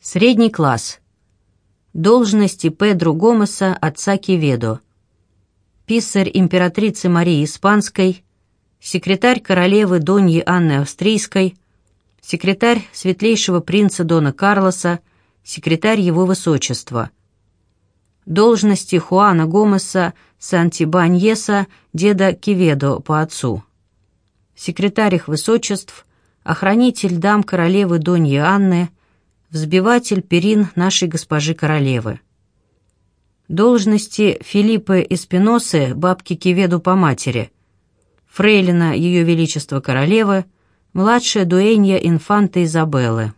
Средний класс. Должности Педро Гомеса, отца Кеведо. Писарь императрицы Марии Испанской, секретарь королевы Доньи Анны Австрийской, секретарь светлейшего принца Дона Карлоса, секретарь его высочества. Должности Хуана Гомеса Сантибаньеса, деда Кеведо по отцу. Секретарь их высочеств, охранитель дам королевы Доньи Анны, взбиватель перин нашей госпожи королевы. Должности Филиппы Эспиносы, бабки Кеведу по матери, фрейлина Ее Величества Королевы, младшая дуэнья инфанта Изабеллы.